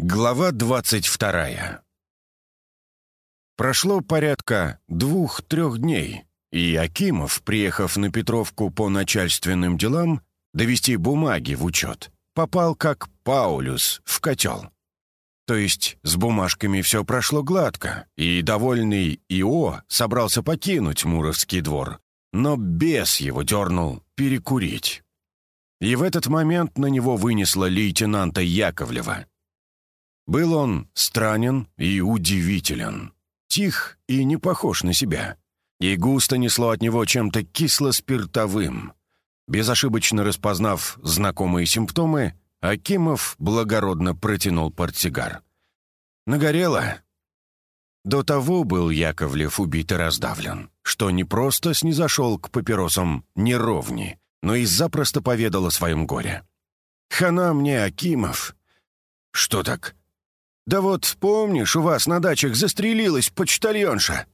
Глава двадцать вторая. Прошло порядка двух-трех дней, и Акимов, приехав на Петровку по начальственным делам, довести бумаги в учет, попал как Паулюс в котел. То есть с бумажками все прошло гладко, и довольный Ио собрался покинуть Муровский двор, но бес его дернул перекурить. И в этот момент на него вынесло лейтенанта Яковлева. Был он странен и удивителен, тих и не похож на себя, и густо несло от него чем-то кисло-спиртовым. Безошибочно распознав знакомые симптомы, Акимов благородно протянул портсигар. «Нагорело?» До того был Яковлев убит и раздавлен, что не просто снизошел к папиросам неровни, но и запросто поведал о своем горе. «Хана мне, Акимов!» «Что так?» «Да вот, помнишь, у вас на дачах застрелилась почтальонша?»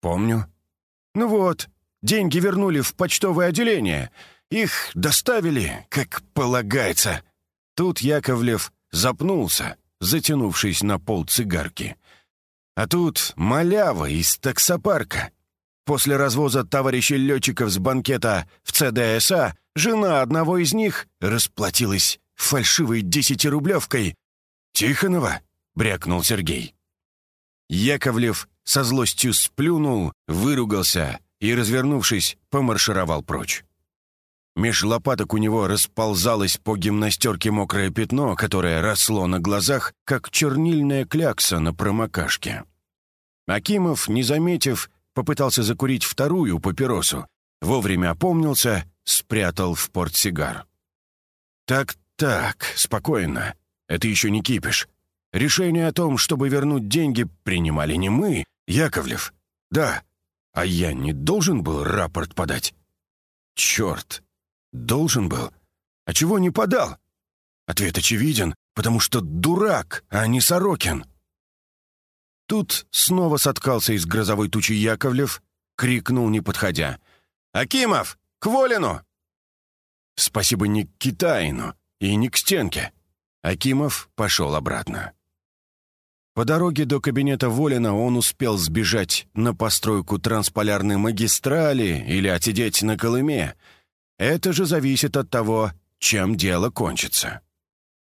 «Помню». «Ну вот, деньги вернули в почтовое отделение. Их доставили, как полагается». Тут Яковлев запнулся, затянувшись на пол цигарки. А тут малява из таксопарка. После развоза товарищей летчиков с банкета в ЦДСА жена одного из них расплатилась фальшивой десятирублевкой. «Тихонова?» — брякнул Сергей. Яковлев со злостью сплюнул, выругался и, развернувшись, помаршировал прочь. Меж лопаток у него расползалось по гимнастерке мокрое пятно, которое росло на глазах, как чернильная клякса на промокашке. Акимов, не заметив, попытался закурить вторую папиросу, вовремя опомнился, спрятал в портсигар. «Так-так, спокойно. Это еще не кипиш. Решение о том, чтобы вернуть деньги, принимали не мы, Яковлев. Да. А я не должен был рапорт подать? Черт. Должен был. А чего не подал? Ответ очевиден, потому что дурак, а не Сорокин. Тут снова соткался из грозовой тучи Яковлев, крикнул, не подходя. «Акимов! К Волину!» Спасибо не к Китаину и не к стенке. Акимов пошел обратно. По дороге до кабинета Волина он успел сбежать на постройку трансполярной магистрали или отсидеть на Колыме. Это же зависит от того, чем дело кончится.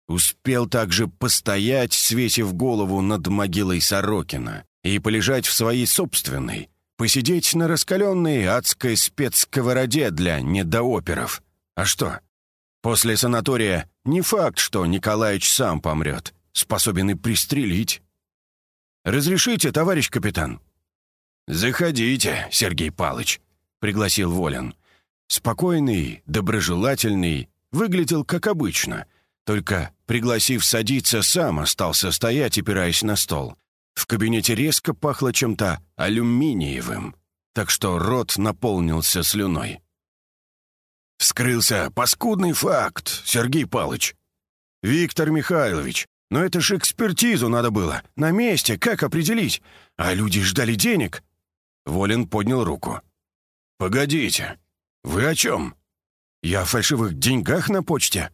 Успел также постоять, свесив голову над могилой Сорокина, и полежать в своей собственной, посидеть на раскаленной адской спецсковороде для недооперов. А что? После санатория не факт, что Николаевич сам помрет, способен и пристрелить. «Разрешите, товарищ капитан?» «Заходите, Сергей Палыч», — пригласил Волин. Спокойный, доброжелательный, выглядел как обычно, только, пригласив садиться, сам остался стоять, опираясь на стол. В кабинете резко пахло чем-то алюминиевым, так что рот наполнился слюной. «Вскрылся паскудный факт, Сергей Палыч». «Виктор Михайлович, но это ж экспертизу надо было. На месте, как определить? А люди ждали денег». Волин поднял руку. «Погодите, вы о чем? Я о фальшивых деньгах на почте?»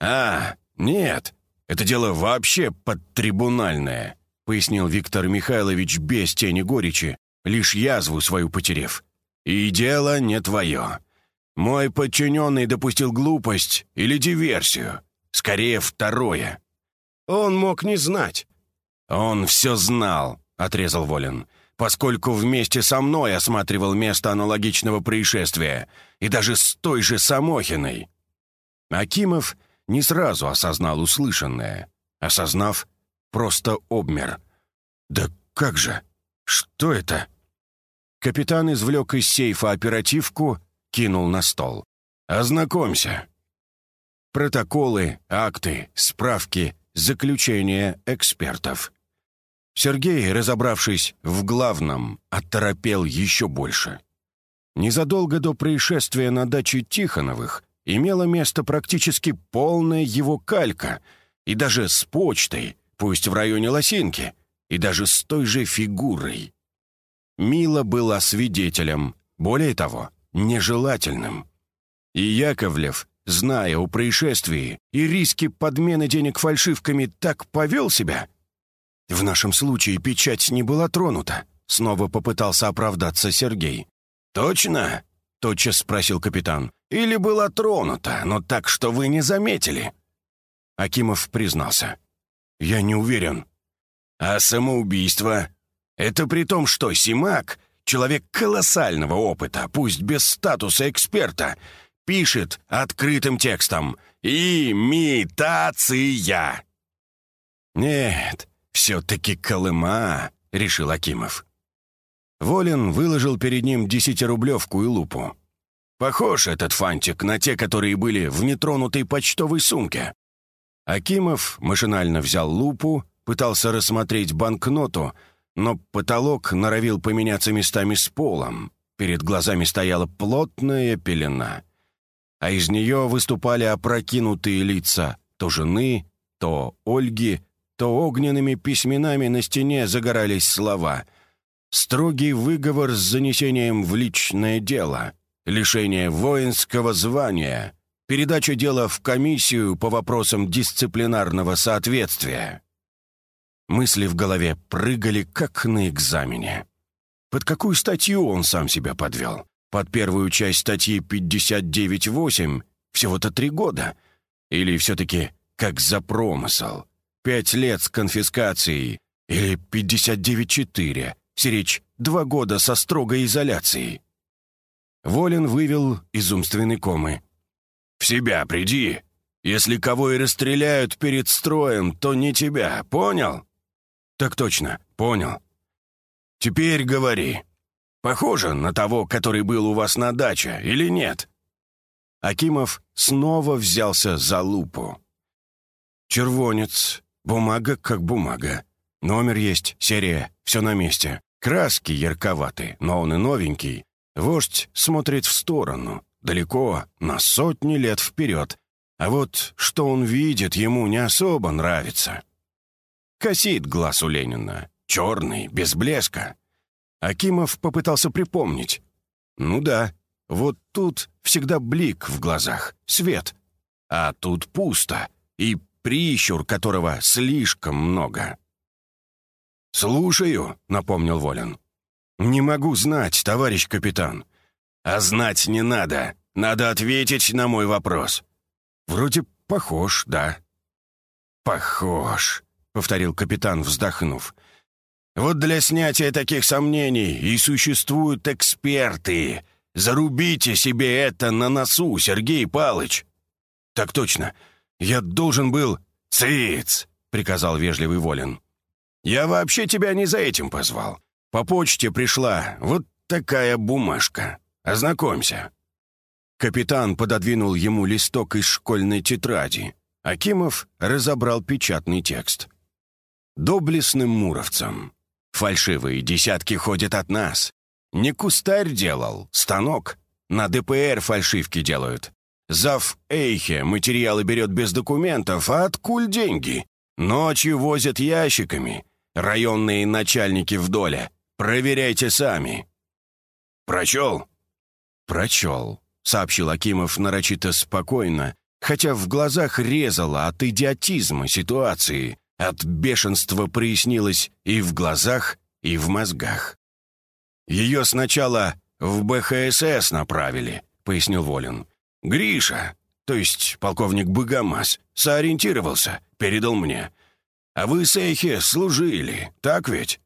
«А, нет, это дело вообще подтрибунальное», пояснил Виктор Михайлович без тени горечи, лишь язву свою потерев. «И дело не твое. Мой подчиненный допустил глупость или диверсию. Скорее, второе. Он мог не знать». «Он все знал», — отрезал Волин, «поскольку вместе со мной осматривал место аналогичного происшествия, и даже с той же Самохиной». Акимов не сразу осознал услышанное. Осознав, просто обмер. «Да как же? Что это?» Капитан извлек из сейфа оперативку, кинул на стол. «Ознакомься». Протоколы, акты, справки, Заключение экспертов. Сергей, разобравшись в главном, оторопел еще больше. Незадолго до происшествия на даче Тихоновых имело место практически полная его калька, и даже с почтой, пусть в районе Лосинки, и даже с той же фигурой. Мила была свидетелем, более того, нежелательным. И Яковлев зная о происшествии и риске подмены денег фальшивками, так повел себя? В нашем случае печать не была тронута. Снова попытался оправдаться Сергей. «Точно?» — тотчас спросил капитан. «Или была тронута, но так, что вы не заметили?» Акимов признался. «Я не уверен». «А самоубийство? Это при том, что Симак, человек колоссального опыта, пусть без статуса эксперта, пишет открытым текстом «Имитация». «Нет, все-таки Колыма», — решил Акимов. Волин выложил перед ним десятирублевку и лупу. Похож этот фантик на те, которые были в нетронутой почтовой сумке. Акимов машинально взял лупу, пытался рассмотреть банкноту, но потолок норовил поменяться местами с полом. Перед глазами стояла плотная пелена. А из нее выступали опрокинутые лица то жены, то Ольги, то огненными письменами на стене загорались слова. Строгий выговор с занесением в личное дело, лишение воинского звания, передача дела в комиссию по вопросам дисциплинарного соответствия. Мысли в голове прыгали, как на экзамене. Под какую статью он сам себя подвел? Под первую часть статьи 59.8 всего-то три года? Или все-таки как за промысел? Пять лет с конфискацией? Или 59.4? Сиречь два года со строгой изоляцией? Волин вывел из умственной комы. «В себя приди. Если кого и расстреляют перед строем, то не тебя, понял?» «Так точно, понял». «Теперь говори. Похоже на того, который был у вас на даче, или нет?» Акимов снова взялся за лупу. «Червонец. Бумага как бумага. Номер есть, серия, все на месте. Краски ярковаты, но он и новенький. Вождь смотрит в сторону, далеко, на сотни лет вперед. А вот что он видит, ему не особо нравится. Косит глаз у Ленина. Черный, без блеска. Акимов попытался припомнить. Ну да, вот тут всегда блик в глазах, свет. А тут пусто, и прищур которого слишком много. «Слушаю», — напомнил Волин. «Не могу знать, товарищ капитан». «А знать не надо. Надо ответить на мой вопрос». «Вроде похож, да». «Похож», — повторил капитан, вздохнув. «Вот для снятия таких сомнений и существуют эксперты. Зарубите себе это на носу, Сергей Палыч». «Так точно. Я должен был...» «Циц!» — приказал вежливый Волин. «Я вообще тебя не за этим позвал. По почте пришла вот такая бумажка. Ознакомься». Капитан пододвинул ему листок из школьной тетради. Акимов разобрал печатный текст. «Доблестным муровцам. Фальшивые десятки ходят от нас. Не кустарь делал, станок. На ДПР фальшивки делают. Зав Эйхе материалы берет без документов, а откуль деньги? Ночью возят ящиками. Районные начальники в доле. Проверяйте сами». «Прочел?» «Прочел», — сообщил Акимов нарочито спокойно, хотя в глазах резало от идиотизма ситуации, от бешенства прояснилось и в глазах, и в мозгах. «Ее сначала в БХСС направили», — пояснил Волин. «Гриша, то есть полковник Богомаз, соориентировался, передал мне. А вы с Эйхе служили, так ведь?»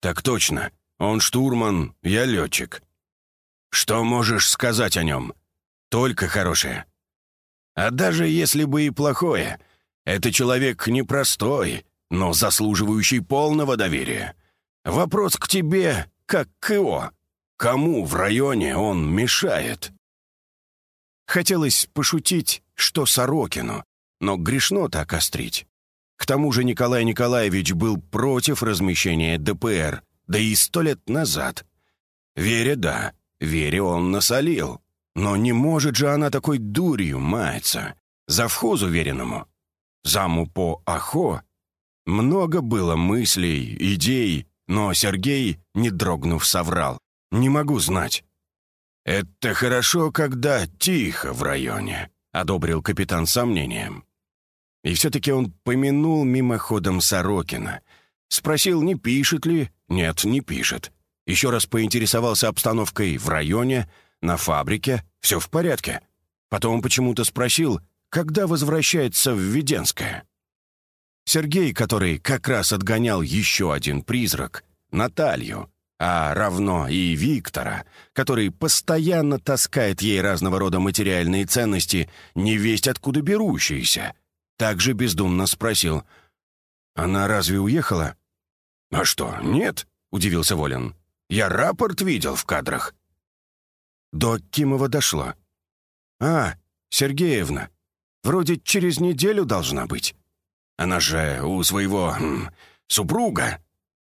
«Так точно. Он штурман, я летчик». «Что можешь сказать о нем?» «Только хорошее». «А даже если бы и плохое, это человек непростой, но заслуживающий полного доверия. Вопрос к тебе, как к Ио. Кому в районе он мешает?» Хотелось пошутить, что Сорокину, но грешно так острить. К тому же Николай Николаевич был против размещения ДПР, да и сто лет назад. Вере да, Вере он насолил. Но не может же она такой дурью маяться. Завхозу веренному. Заму по Ахо. Много было мыслей, идей, но Сергей, не дрогнув, соврал. «Не могу знать». «Это хорошо, когда тихо в районе», — одобрил капитан сомнением. И все-таки он помянул мимоходом Сорокина. Спросил, не пишет ли. Нет, не пишет. Еще раз поинтересовался обстановкой в районе, на фабрике. Все в порядке. Потом почему-то спросил, когда возвращается в Веденское. Сергей, который как раз отгонял еще один призрак, Наталью, а равно и Виктора, который постоянно таскает ей разного рода материальные ценности, не весть откуда берущиеся, также бездумно спросил, «Она разве уехала?» «А что, нет?» — удивился Волин. «Я рапорт видел в кадрах». До Кимова дошло. «А, Сергеевна, вроде через неделю должна быть. Она же у своего м, супруга».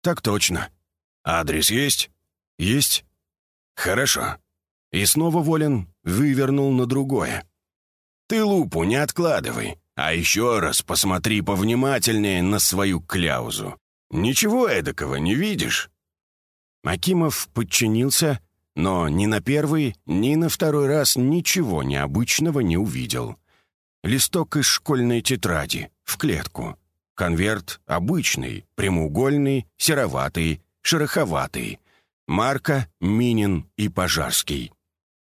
«Так точно. Адрес есть?» «Есть». «Хорошо». И снова Волин вывернул на другое. «Ты лупу не откладывай, а еще раз посмотри повнимательнее на свою кляузу. Ничего эдакого не видишь?» Акимов подчинился, но ни на первый, ни на второй раз ничего необычного не увидел. Листок из школьной тетради, в клетку. Конверт обычный, прямоугольный, сероватый, шероховатый. Марка, Минин и Пожарский.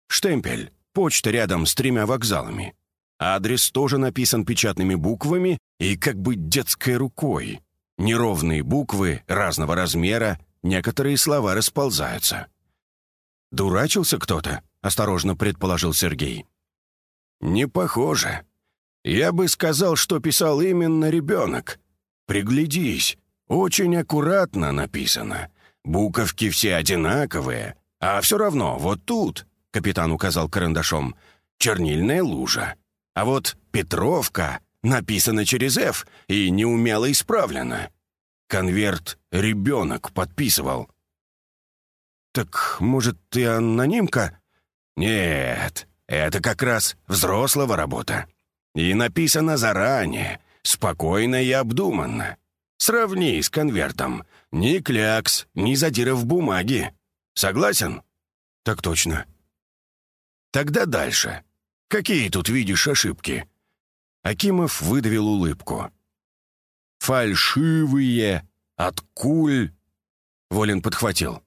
Штемпель, почта рядом с тремя вокзалами. Адрес тоже написан печатными буквами и как бы детской рукой. Неровные буквы разного размера, некоторые слова расползаются. «Дурачился кто-то?» — осторожно предположил Сергей. «Не похоже. Я бы сказал, что писал именно ребенок. Приглядись, очень аккуратно написано. Буковки все одинаковые, а все равно вот тут, — капитан указал карандашом, — чернильная лужа. А вот Петровка написана через «Ф» и неумело исправлена. Конверт ребенок подписывал. «Так, может, ты анонимка?» «Нет, это как раз взрослого работа. И написано заранее, спокойно и обдуманно. Сравни с конвертом. Ни клякс, ни задиров бумаги. Согласен?» «Так точно». «Тогда дальше. Какие тут видишь ошибки?» Акимов выдавил улыбку. «Фальшивые, от куль...» Волин подхватил.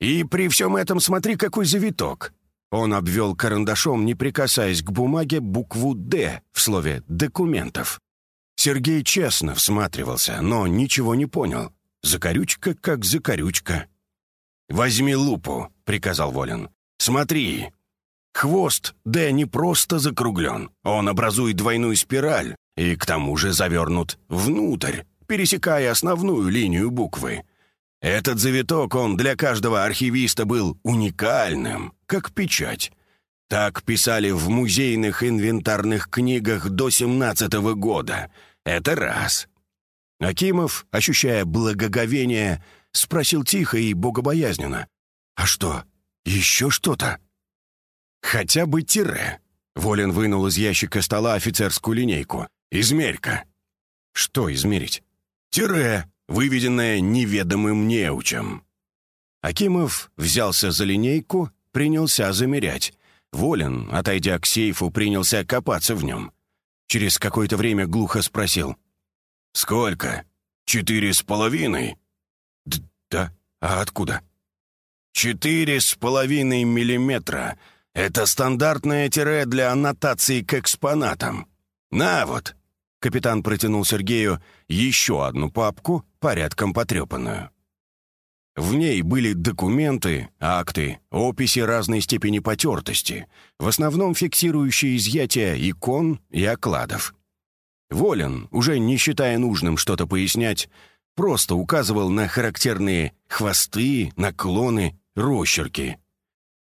«И при всем этом смотри, какой завиток!» Он обвел карандашом, не прикасаясь к бумаге, букву «Д» в слове «документов». Сергей честно всматривался, но ничего не понял. Закорючка как закорючка. «Возьми лупу», — приказал Волин. «Смотри, Хвост Д не просто закруглен, он образует двойную спираль и к тому же завернут внутрь, пересекая основную линию буквы. Этот завиток, он для каждого архивиста был уникальным, как печать. Так писали в музейных инвентарных книгах до 17 -го года. Это раз. Акимов, ощущая благоговение, спросил тихо и богобоязненно. «А что, еще что-то?» «Хотя бы тире». Волин вынул из ящика стола офицерскую линейку. «Измерь-ка». «Что измерить?» «Тире, выведенное неведомым неучем». Акимов взялся за линейку, принялся замерять. Волин, отойдя к сейфу, принялся копаться в нем. Через какое-то время глухо спросил. «Сколько? Четыре с половиной?» Д «Да? А откуда?» «Четыре с половиной миллиметра это стандартное тире для аннотации к экспонатам. На вот!» Капитан протянул Сергею еще одну папку, порядком потрепанную. В ней были документы, акты, описи разной степени потертости, в основном фиксирующие изъятия икон и окладов. Волин, уже не считая нужным что-то пояснять, просто указывал на характерные хвосты, наклоны, росчерки.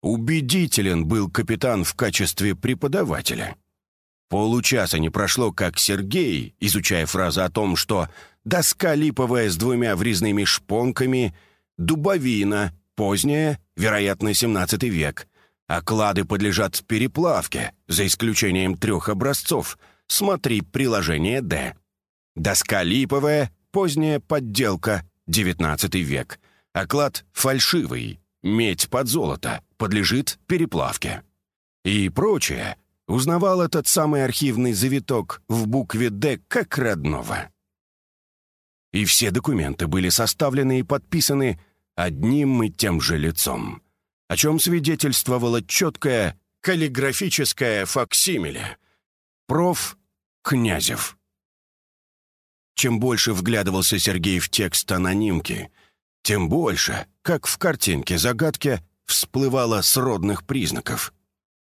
Убедителен был капитан в качестве преподавателя. Получаса не прошло, как Сергей, изучая фразы о том, что доска липовая с двумя врезными шпонками, дубовина, поздняя, вероятно, 17 век, оклады подлежат переплавке, за исключением трех образцов, смотри приложение «Д». Доска липовая, поздняя подделка, 19 век, оклад фальшивый, медь под золото, подлежит переплавке. И прочее узнавал этот самый архивный завиток в букве «Д» как родного. И все документы были составлены и подписаны одним и тем же лицом, о чем свидетельствовало четкое каллиграфическое факсимиле. Проф. Князев. Чем больше вглядывался Сергей в текст анонимки, тем больше, как в картинке загадки, всплывало сродных признаков.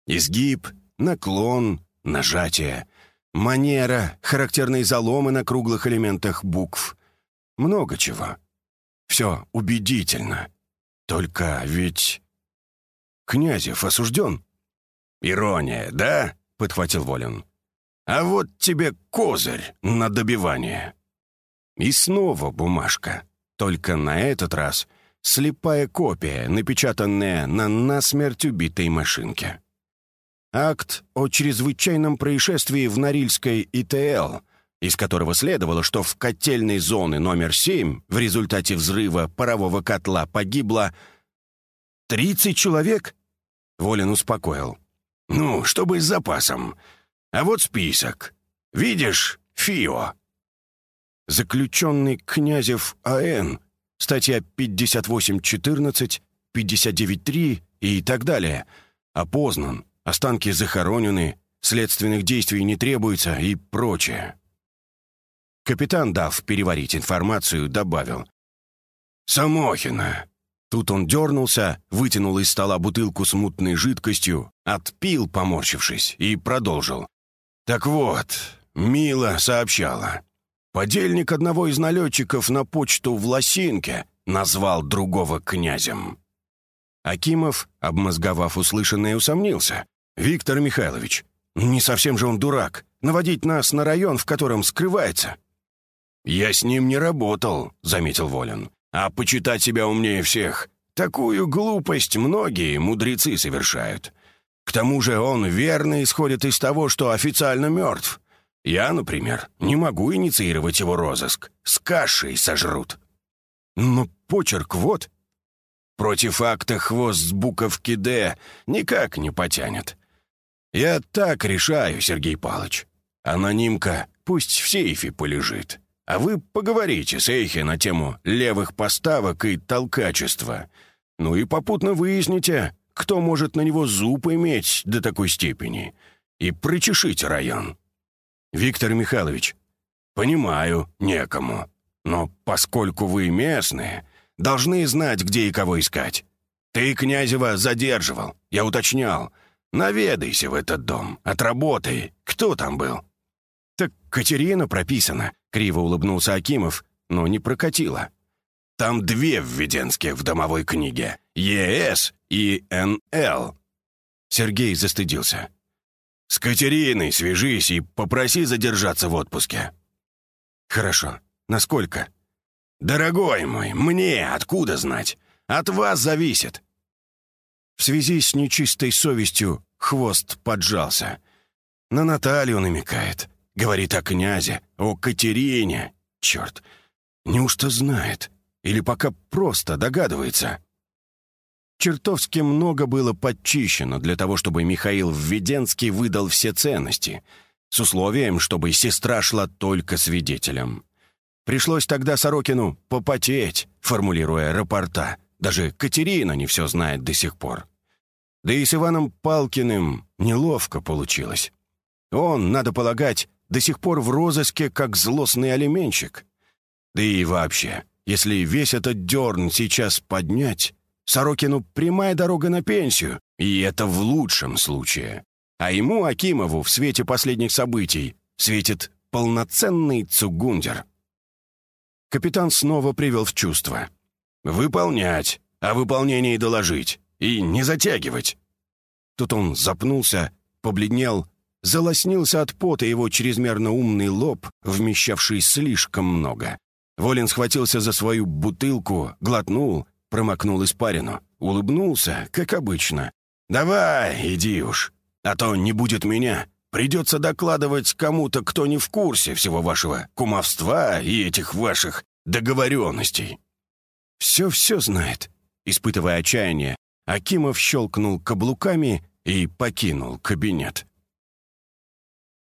Изгиб, наклон, нажатие, манера, характерные заломы на круглых элементах букв. Много чего. Все убедительно. Только ведь... Князев осужден. «Ирония, да?» — подхватил Волин. «А вот тебе козырь на добивание». И снова бумажка. Только на этот раз слепая копия, напечатанная на насмерть убитой машинке. Акт о чрезвычайном происшествии в Норильской ИТЛ, из которого следовало, что в котельной зоны номер 7 в результате взрыва парового котла погибло 30 человек? Волин успокоил. «Ну, чтобы с запасом. А вот список. Видишь, ФИО». Заключенный Князев А.Н., статья 58.14, 59.3 и так далее, опознан, останки захоронены, следственных действий не требуется и прочее. Капитан, дав переварить информацию, добавил. «Самохина». Тут он дернулся, вытянул из стола бутылку с мутной жидкостью, отпил, поморщившись, и продолжил. «Так вот, Мила сообщала. Подельник одного из налетчиков на почту в Лосинке назвал другого князем». Акимов, обмозговав услышанное, усомнился. «Виктор Михайлович, не совсем же он дурак. Наводить нас на район, в котором скрывается». «Я с ним не работал», — заметил Волин. «А почитать себя умнее всех. Такую глупость многие мудрецы совершают. К тому же он верно исходит из того, что официально мертв. Я, например, не могу инициировать его розыск. С кашей сожрут». «Но почерк вот», Против акта хвост с буковки «Д» никак не потянет. Я так решаю, Сергей Палыч. Анонимка пусть в сейфе полежит. А вы поговорите с Эйхе на тему левых поставок и толкачества. Ну и попутно выясните, кто может на него зуб иметь до такой степени. И прочешите район. Виктор Михайлович, понимаю, некому. Но поскольку вы местные, должны знать, где и кого искать. Ты Князева задерживал, я уточнял. Наведайся в этот дом, отработай. Кто там был?» «Так Катерина прописана», — криво улыбнулся Акимов, но не прокатило. «Там две введенских в домовой книге — ЕС и НЛ». Сергей застыдился. «С Катериной свяжись и попроси задержаться в отпуске». «Хорошо. Насколько?» «Дорогой мой, мне откуда знать? От вас зависит». В связи с нечистой совестью хвост поджался. На Наталью намекает. Говорит о князе, о Катерине. Черт, неужто знает? Или пока просто догадывается? Чертовски много было подчищено для того, чтобы Михаил Введенский выдал все ценности, с условием, чтобы сестра шла только свидетелем. Пришлось тогда Сорокину попотеть, формулируя рапорта. Даже Катерина не все знает до сих пор. Да и с Иваном Палкиным неловко получилось. Он, надо полагать, до сих пор в розыске как злостный алименщик. Да и вообще, если весь этот дерн сейчас поднять, Сорокину прямая дорога на пенсию, и это в лучшем случае. А ему, Акимову, в свете последних событий, светит полноценный цугундер. Капитан снова привел в чувство. «Выполнять, о выполнении доложить и не затягивать». Тут он запнулся, побледнел, залоснился от пота его чрезмерно умный лоб, вмещавший слишком много. Волин схватился за свою бутылку, глотнул, промокнул испарину, улыбнулся, как обычно. «Давай, иди уж, а то не будет меня. Придется докладывать кому-то, кто не в курсе всего вашего кумовства и этих ваших договоренностей». «Все-все знает», — испытывая отчаяние, Акимов щелкнул каблуками и покинул кабинет.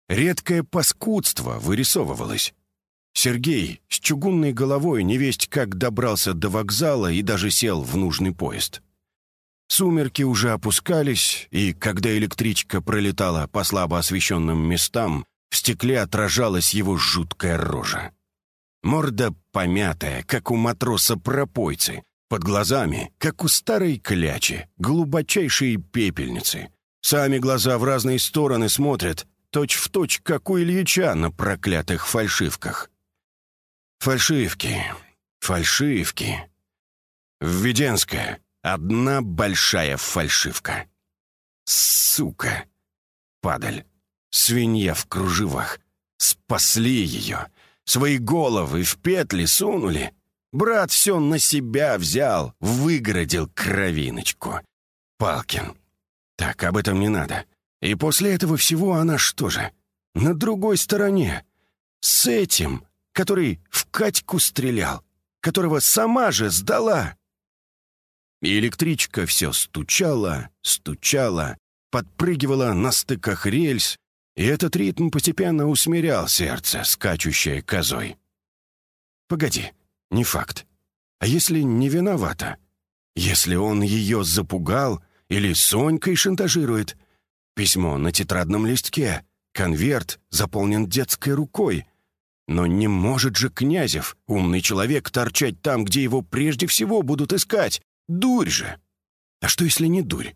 редкое паскудство вырисовывалось. Сергей с чугунной головой невесть как добрался до вокзала и даже сел в нужный поезд. Сумерки уже опускались, и когда электричка пролетала по слабо освещенным местам, в стекле отражалась его жуткая рожа. Морда помятая, как у матроса-пропойцы, под глазами, как у старой клячи, глубочайшие пепельницы. Сами глаза в разные стороны смотрят, точь-в-точь, точь, как у Ильича на проклятых фальшивках. Фальшивки, фальшивки. Введенская, одна большая фальшивка. Сука! Падаль, свинья в кружевах. Спасли ее. Свои головы в петли сунули. Брат все на себя взял, выгородил кровиночку. Палкин. Так, об этом не надо. И после этого всего она что же? На другой стороне. С этим который в Катьку стрелял, которого сама же сдала. И электричка все стучала, стучала, подпрыгивала на стыках рельс, и этот ритм постепенно усмирял сердце, скачущее козой. Погоди, не факт. А если не виновата? Если он ее запугал или Сонькой шантажирует? Письмо на тетрадном листке, конверт заполнен детской рукой, но не может же Князев, умный человек, торчать там, где его прежде всего будут искать. Дурь же! А что, если не дурь?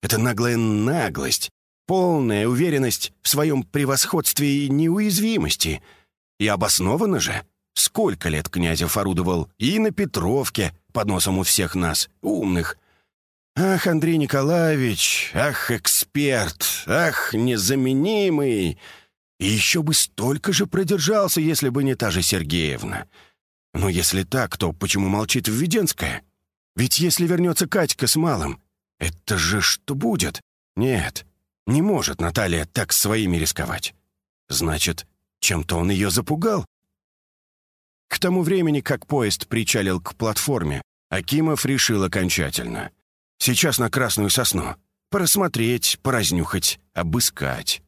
Это наглая наглость, полная уверенность в своем превосходстве и неуязвимости. И обоснованно же. Сколько лет Князев орудовал и на Петровке, под носом у всех нас, умных. Ах, Андрей Николаевич, ах, эксперт, ах, незаменимый, и еще бы столько же продержался, если бы не та же Сергеевна. Но если так, то почему молчит Введенская? Ведь если вернется Катька с малым, это же что будет? Нет, не может Наталья так своими рисковать. Значит, чем-то он ее запугал? К тому времени, как поезд причалил к платформе, Акимов решил окончательно. Сейчас на Красную Сосну. Просмотреть, поразнюхать, обыскать.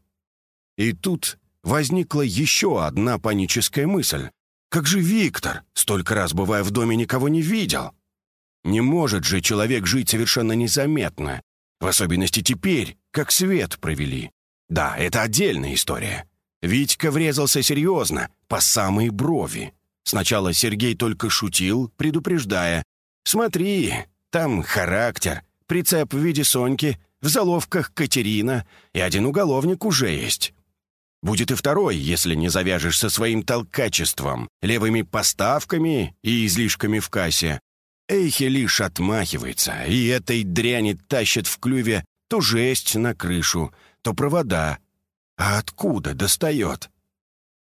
И тут возникла еще одна паническая мысль. Как же Виктор, столько раз бывая в доме, никого не видел? Не может же человек жить совершенно незаметно, в особенности теперь, как свет провели. Да, это отдельная история. Витька врезался серьезно, по самой брови. Сначала Сергей только шутил, предупреждая. «Смотри, там характер, прицеп в виде Соньки, в заловках Катерина, и один уголовник уже есть. Будет и второй, если не завяжешь со своим толкачеством, левыми поставками и излишками в кассе. Эйхе лишь отмахивается, и этой дряни тащит в клюве то жесть на крышу, то провода. А откуда достает?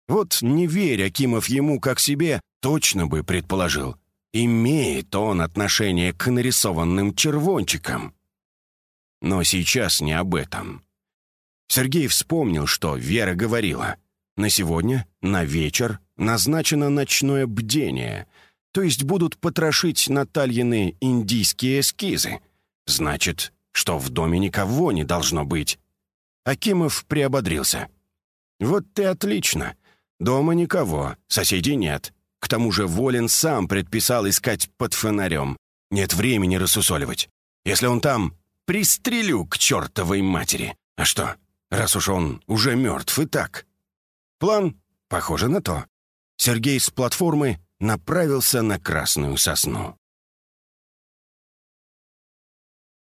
Вот не веря Акимов ему как себе, точно бы предположил. Имеет он отношение к нарисованным червончикам. Но сейчас не об этом. Сергей вспомнил, что Вера говорила. На сегодня, на вечер, назначено ночное бдение, то есть будут потрошить Натальины индийские эскизы. Значит, что в доме никого не должно быть. Акимов приободрился. «Вот ты отлично. Дома никого, соседей нет. К тому же Волин сам предписал искать под фонарем. Нет времени рассусоливать. Если он там, пристрелю к чертовой матери. А что, раз уж он уже мертв и так. План похоже на то. Сергей с платформы направился на Красную Сосну.